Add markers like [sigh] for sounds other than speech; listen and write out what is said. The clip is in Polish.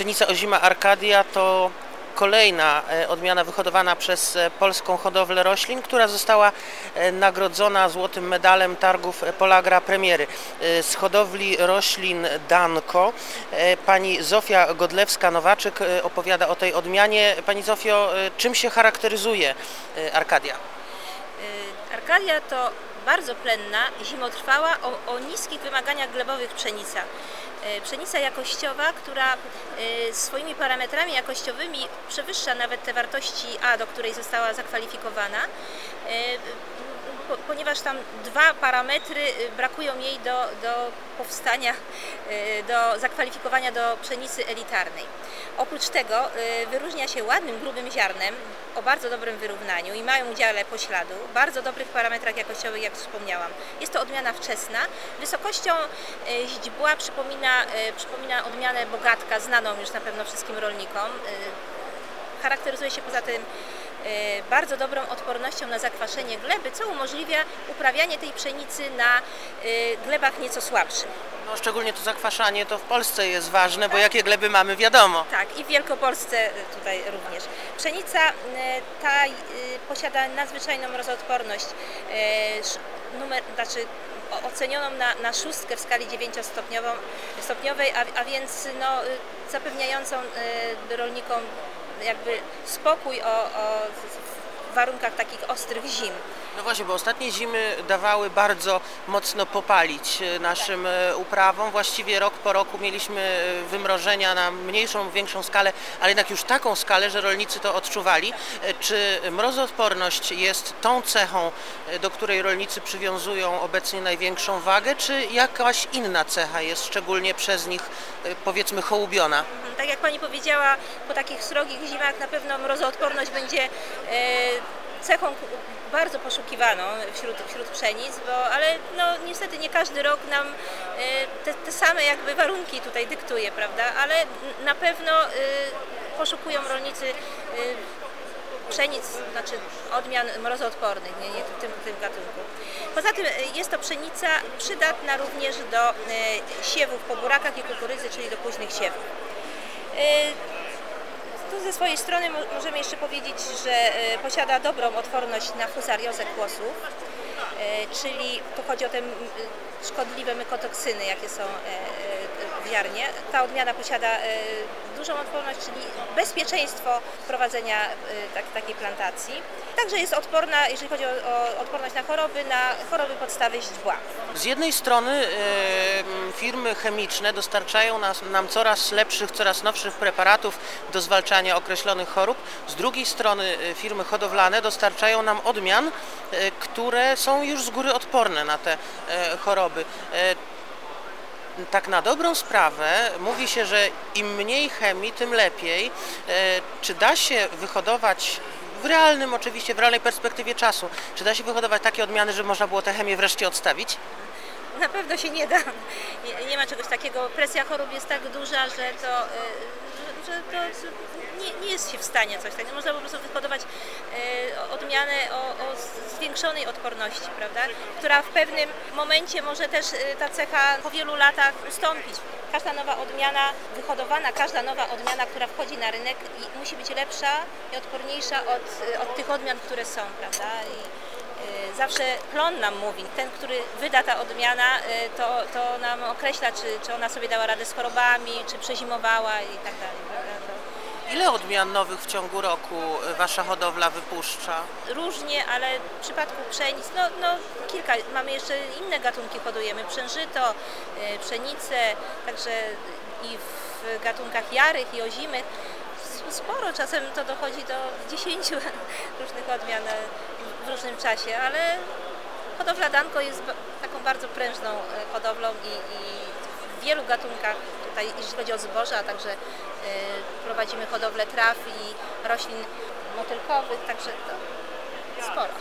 Pszenica ozima Arcadia to kolejna e, odmiana wyhodowana przez e, polską hodowlę roślin, która została e, nagrodzona złotym medalem targów Polagra Premiery. Z hodowli roślin Danko pani Zofia Godlewska-Nowaczyk opowiada o tej odmianie. Pani Zofio, czym się charakteryzuje Arcadia? Y, Arkadia to bardzo plenna, zimotrwała, o, o niskich wymaganiach glebowych pszenica. Y, Pszenica jakościowa, która y, swoimi parametrami jakościowymi przewyższa nawet te wartości A, do której została zakwalifikowana, po- ponieważ tam dwa parametry y, brakują jej do, do powstania, y, do zakwalifikowania do pszenicy elitarnej. Oprócz tego y, wyróżnia się ładnym, grubym ziarnem o bardzo dobrym wyrównaniu i mają udziale pośladu, bardzo dobrych parametrach jakościowych, jak wspomniałam. Jest to odmiana wczesna. Wysokością źdźbła przypomina, przypomina odmianę bogatka, znaną już na pewno wszystkim rolnikom. Charakteryzuje się poza tym e, bardzo dobrą odpornością na zakwaszenie gleby, co umożliwia uprawianie tej pszenicy na e, glebach nieco słabszych. No, szczególnie to zakwaszanie to w Polsce jest ważne, bo jakie gleby mamy wiadomo. Tak, i w Wielkopolsce e, tutaj również. Pszenica ta posiada nadzwyczajną rozodporność, sz- numer, znaczy ocenioną na, na szóstkę w skali dziewięciostopniową, stopniowej, a, a więc no, zapewniającą rolnikom jakby spokój o, o warunkach takich ostrych zim. No właśnie, bo ostatnie zimy dawały bardzo mocno popalić e, naszym e, uprawom. Właściwie rok po roku mieliśmy e, wymrożenia na mniejszą, większą skalę, ale jednak już taką skalę, że rolnicy to odczuwali. E, Czy mrozoodporność jest tą cechą, e, do której rolnicy przywiązują obecnie największą wagę, czy jakaś inna cecha jest szczególnie przez nich, powiedzmy, hołubiona? Mhm, Tak jak Pani powiedziała, po takich srogich zimach na pewno mrozoodporność będzie cechą bardzo poszukiwaną wśród, wśród pszenic, bo, ale no, niestety nie każdy rok nam e, te, te same jakby warunki tutaj dyktuje, prawda? Ale na pewno e, poszukują rolnicy e, pszenic, znaczy odmian mrozoodpornych, nie, nie w tym, tym gatunku. Poza tym jest to pszenica przydatna również do siewów po burakach i kukurydzy, czyli do późnych siewów. Tu ze swojej strony mo- możemy jeszcze powiedzieć, że e, posiada dobrą odporność na fusariozę kłosów, czyli tu chodzi o te szkodliwe mykotoksyny, jakie są e, e, w ziarnie. Ta odmiana posiada e, dużą odporność, czyli bezpieczeństwo prowadzenia e, tak, takiej plantacji. Także jest odporna, jeżeli chodzi o, o odporność na choroby, na choroby podstawy źdźbła. Z jednej strony e, firmy chemiczne dostarczają nas, nam coraz lepszych, coraz nowszych preparatów do zwalczania określonych chorób, z drugiej strony e, firmy hodowlane dostarczają nam odmian, e, które są już z góry odporne na te e, choroby. E, tak na dobrą sprawę mówi się, że im mniej chemii, tym lepiej. E, Czy da się wyhodować w realnym, oczywiście w realnej perspektywie czasu, czy da się wyhodować takie odmiany, żeby można było tę chemię wreszcie odstawić? Na pewno się nie da. Nie, nie ma czegoś takiego. Presja chorób jest tak duża, że to, y, że, że to nie, nie jest się w stanie coś takiego. Można po prostu wyhodować y, odmianę o, o zwiększonej odporności, prawda? Która w pewnym momencie może też y, ta cecha po wielu latach ustąpić. Każda nowa odmiana, wyhodowana, każda nowa odmiana, która wchodzi na rynek musi być lepsza i odporniejsza od, od tych odmian, które są, prawda? I, Zawsze plon nam mówi, ten, który wyda ta odmiana, y, to, to nam określa, czy, czy ona sobie dała radę z chorobami, czy przezimowała i tak dalej. prawda? Ile odmian nowych w ciągu roku e, wasza hodowla wypuszcza? Różnie, ale w przypadku pszenic, no, no kilka, mamy jeszcze inne gatunki hodujemy, przężyto, y, pszenicę, także i w gatunkach jarych i ozimych. Sporo, czasem to dochodzi do [laughs] 10 różnych odmian w różnym czasie, ale hodowla Danko jest taką bardzo prężną e, hodowlą i, i w wielu gatunkach, tutaj jeśli chodzi o zboże, a także e, prowadzimy hodowlę traw i roślin motylkowych, także to sporo.